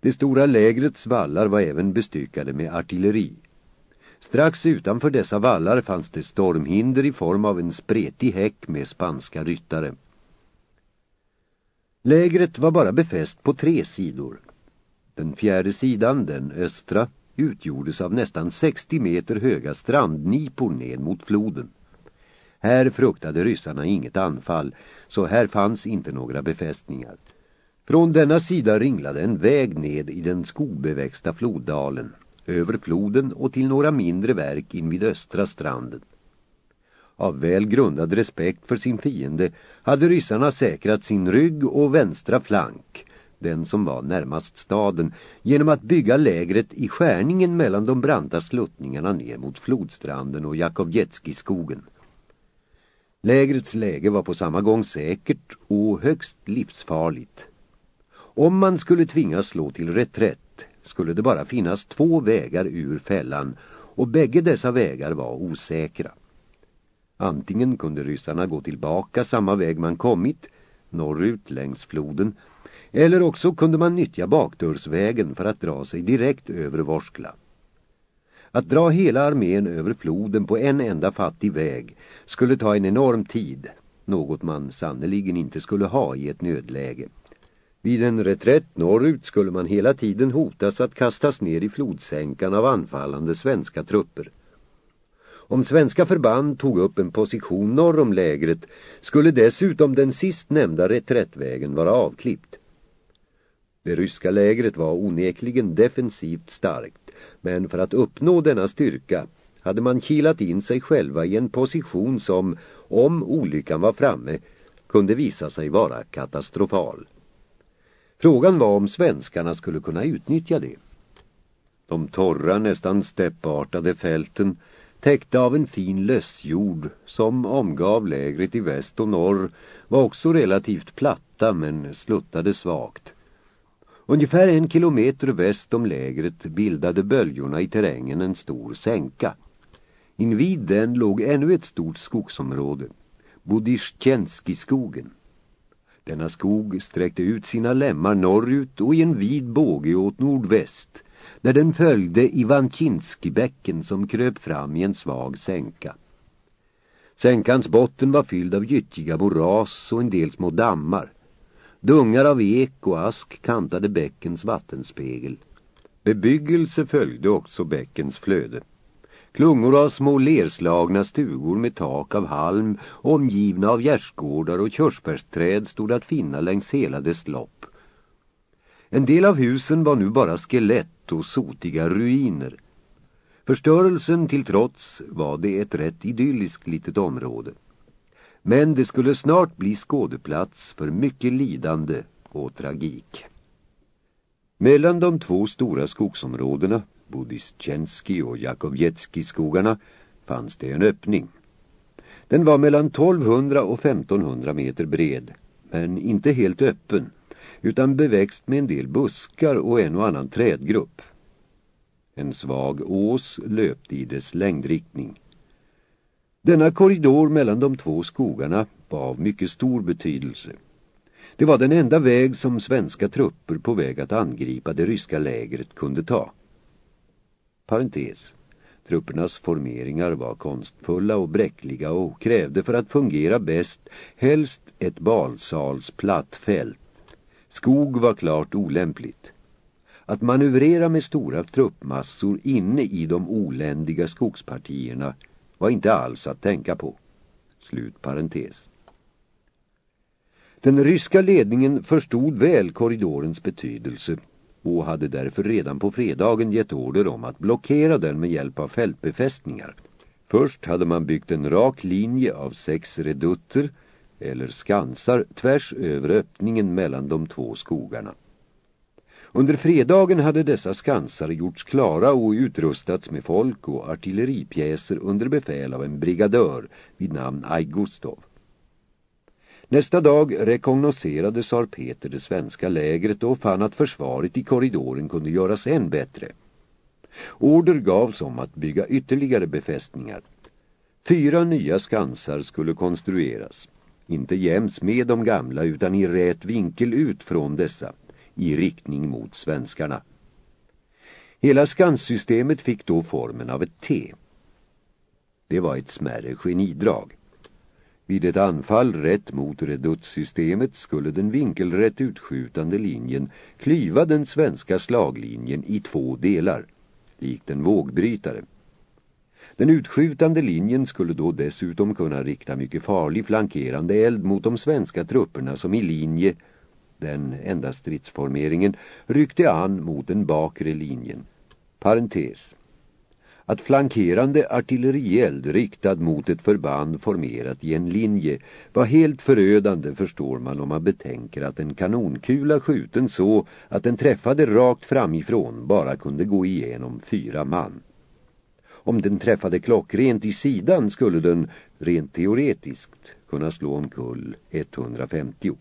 Det stora lägrets vallar var även bestyckade med artilleri. Strax utanför dessa vallar fanns det stormhinder i form av en spretig häck med spanska ryttare. Lägret var bara befäst på tre sidor. Den fjärde sidan, den östra, utgjordes av nästan 60 meter höga strandnipor ned mot floden. Här fruktade ryssarna inget anfall, så här fanns inte några befästningar. Från denna sida ringlade en väg ned i den skogbeväxta floddalen, över floden och till några mindre verk invid östra stranden. Av väl grundad respekt för sin fiende hade ryssarna säkrat sin rygg och vänstra flank, den som var närmast staden, genom att bygga lägret i skärningen mellan de branta sluttningarna ner mot flodstranden och Jakovjetskiskogen. Lägrets läge var på samma gång säkert och högst livsfarligt. Om man skulle tvingas slå till reträtt skulle det bara finnas två vägar ur fällan och bägge dessa vägar var osäkra. Antingen kunde ryssarna gå tillbaka samma väg man kommit, norrut längs floden, eller också kunde man nyttja bakdörrsvägen för att dra sig direkt över Vorskla. Att dra hela armén över floden på en enda fattig väg skulle ta en enorm tid, något man sannoliken inte skulle ha i ett nödläge. Vid en reträtt norrut skulle man hela tiden hotas att kastas ner i flodsänkan av anfallande svenska trupper. Om svenska förband tog upp en position norr om lägret skulle dessutom den sist nämnda reträttvägen vara avklippt. Det ryska lägret var onekligen defensivt starkt, men för att uppnå denna styrka hade man kilat in sig själva i en position som, om olyckan var framme, kunde visa sig vara katastrofal. Frågan var om svenskarna skulle kunna utnyttja det. De torra, nästan steppartade fälten täckta av en fin lössjord som omgav lägret i väst och norr var också relativt platta men sluttade svagt. Ungefär en kilometer väst om lägret bildade böljorna i terrängen en stor sänka. Invid den låg ännu ett stort skogsområde, Budischkenski-skogen. Denna skog sträckte ut sina lämmar norrut och i en vid båge åt nordväst, där den följde Ivankinskibäcken som kröp fram i en svag sänka. Sänkans botten var fylld av gyttjiga moras och en del små dammar. Dungar av ek och ask kantade bäckens vattenspegel. Bebyggelse följde också bäckens flöde. Klungor av små lerslagna stugor med tak av halm omgivna av gärdsgårdar och körsbärsträd stod att finna längs hela dess lopp. En del av husen var nu bara skelett och sotiga ruiner. Förstörelsen till trots var det ett rätt idylliskt litet område. Men det skulle snart bli skådeplats för mycket lidande och tragik. Mellan de två stora skogsområdena, Budistjenski och Jakovjetski-skogarna, fanns det en öppning. Den var mellan 1200 och 1500 meter bred, men inte helt öppen, utan beväxt med en del buskar och en och annan trädgrupp. En svag ås löpte i dess längdriktning. Denna korridor mellan de två skogarna var av mycket stor betydelse. Det var den enda väg som svenska trupper på väg att angripa det ryska lägret kunde ta. Parentes. Truppernas formeringar var konstfulla och bräckliga och krävde för att fungera bäst helst ett balsalsplatt fält. Skog var klart olämpligt. Att manövrera med stora truppmassor inne i de oländiga skogspartierna var inte alls att tänka på. Slut parentes. Den ryska ledningen förstod väl korridorens betydelse och hade därför redan på fredagen gett order om att blockera den med hjälp av fältbefästningar. Först hade man byggt en rak linje av sex redutter eller skansar tvärs över öppningen mellan de två skogarna. Under fredagen hade dessa skansar gjorts klara och utrustats med folk och artilleripjäser under befäl av en brigadör vid namn Aigustov. Nästa dag rekognoserade Sar Peter det svenska lägret och fann att försvaret i korridoren kunde göras än bättre. Order gavs om att bygga ytterligare befästningar. Fyra nya skansar skulle konstrueras. Inte jäms med de gamla utan i rät vinkel ut från dessa i riktning mot svenskarna. Hela skanssystemet fick då formen av ett T. Det var ett smärre genidrag. Vid ett anfall rätt mot reduttsystemet skulle den vinkelrätt utskjutande linjen klyva den svenska slaglinjen i två delar, likt en vågbrytare. Den utskjutande linjen skulle då dessutom kunna rikta mycket farlig flankerande eld mot de svenska trupperna som i linje, den enda stridsformeringen, ryckte an mot den bakre linjen. Parentes. Att flankerande artillerield riktad mot ett förband formerat i en linje var helt förödande förstår man om man betänker att en kanonkula skjuten så att den träffade rakt framifrån bara kunde gå igenom fyra man. Om den träffade klockrent i sidan skulle den, rent teoretiskt, kunna slå omkull 150.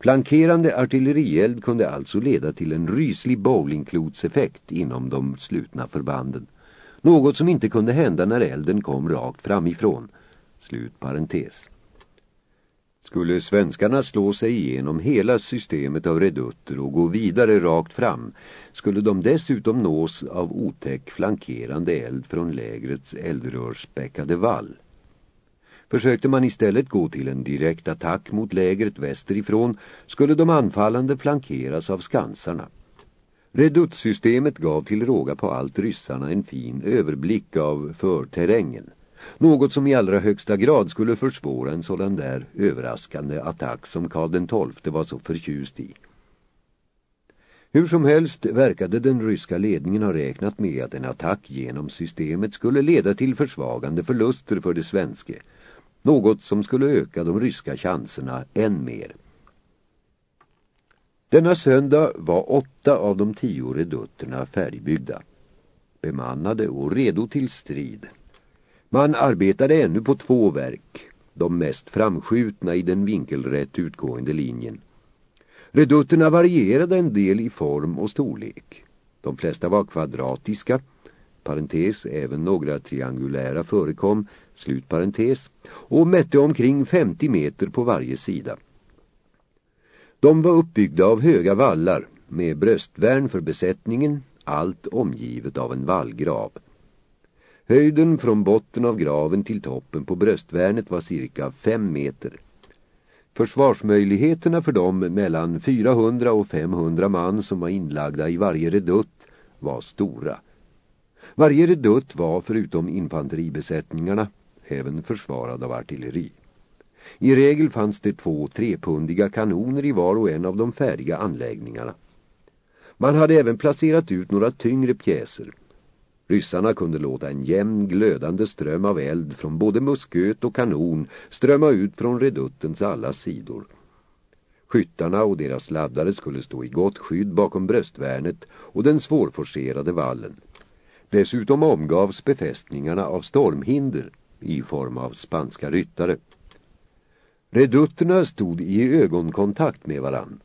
Flankerande artillerield kunde alltså leda till en ryslig bowlingklotseffekt inom de slutna förbanden. Något som inte kunde hända när elden kom rakt framifrån. Slut parentes. Skulle svenskarna slå sig igenom hela systemet av redutter och gå vidare rakt fram skulle de dessutom nås av otäck flankerande eld från lägrets eldrörsspäckade vall. Försökte man istället gå till en direkt attack mot lägret västerifrån skulle de anfallande flankeras av skansarna. Reduttsystemet gav till råga på allt ryssarna en fin överblick av förterrängen. Något som i allra högsta grad skulle försvåra en sådan där överraskande attack som Karl den XII var så förtjust i. Hur som helst verkade den ryska ledningen ha räknat med att en attack genom systemet skulle leda till försvagande förluster för det svenska. Något som skulle öka de ryska chanserna än mer. Denna söndag var åtta av de tio redutterna färdigbyggda. Bemannade och redo till strid. Man arbetade ännu på två verk, de mest framskjutna i den vinkelrätt utgående linjen. Redutterna varierade en del i form och storlek. De flesta var kvadratiska, parentes, även några triangulära förekom, slut parentes, och mätte omkring 50 meter på varje sida. De var uppbyggda av höga vallar med bröstvärn för besättningen, allt omgivet av en vallgrav. Höjden från botten av graven till toppen på bröstvärnet var cirka fem meter. Försvarsmöjligheterna för dem mellan 400 och 500 man som var inlagda i varje redutt var stora. Varje redutt var förutom infanteribesättningarna även försvarad av artilleri. I regel fanns det två trepundiga kanoner i var och en av de färdiga anläggningarna. Man hade även placerat ut några tyngre pjäser. Ryssarna kunde låta en jämn glödande ström av eld från både musköt och kanon strömma ut från reduttens alla sidor. Skyttarna och deras laddare skulle stå i gott skydd bakom bröstvärnet och den svårforcerade vallen. Dessutom omgavs befästningarna av stormhinder i form av spanska ryttare. Redutterna stod i ögonkontakt med varann.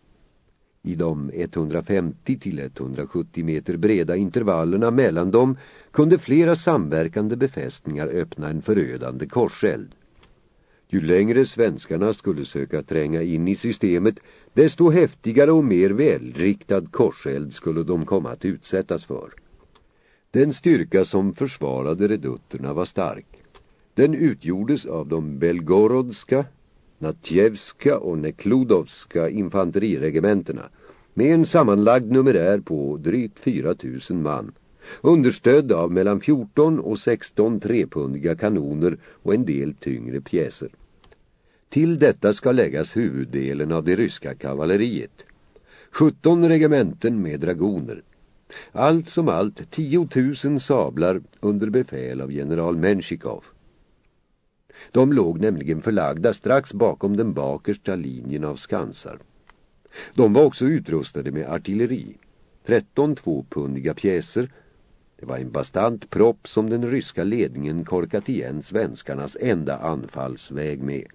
I de 150 till 170 meter breda intervallerna mellan dem kunde flera samverkande befästningar öppna en förödande korseld. Ju längre svenskarna skulle söka tränga in i systemet, desto häftigare och mer välriktad korseld skulle de komma att utsättas för. Den styrka som försvarade redutterna var stark. Den utgjordes av de belgorodska, Natjevska och Nekludovska infanteriregementena med en sammanlagd numerär på drygt 4 000 man understödd av mellan 14 och 16 trepundiga kanoner och en del tyngre pjäser. Till detta ska läggas huvuddelen av det ryska kavalleriet. 17 regementen med dragoner. Allt som allt 10 000 sablar under befäl av general Menshikov. De låg nämligen förlagda strax bakom den bakersta linjen av skansar. De var också utrustade med artilleri. 13 tvåpundiga pjäser. Det var en bastant propp som den ryska ledningen korkat igen svenskarnas enda anfallsväg med.